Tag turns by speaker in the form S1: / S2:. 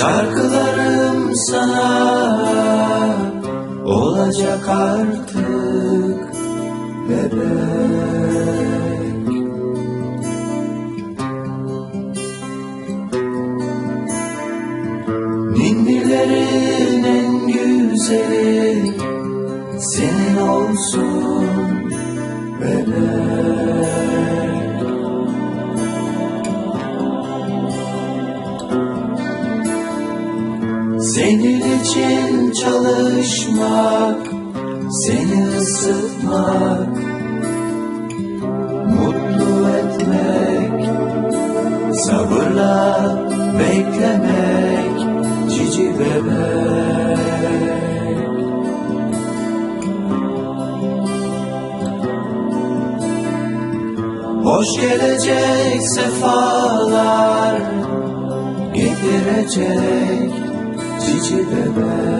S1: Şarkılarım sana olacak artık bebek. Ninnilerin en güzeli senin olsun bebek Senin için çalışmak, seni ısıtmak, mutlu etmek, sabırla beklemek, cici bebek. Hoş gelecek sefalar getirecek cici bebek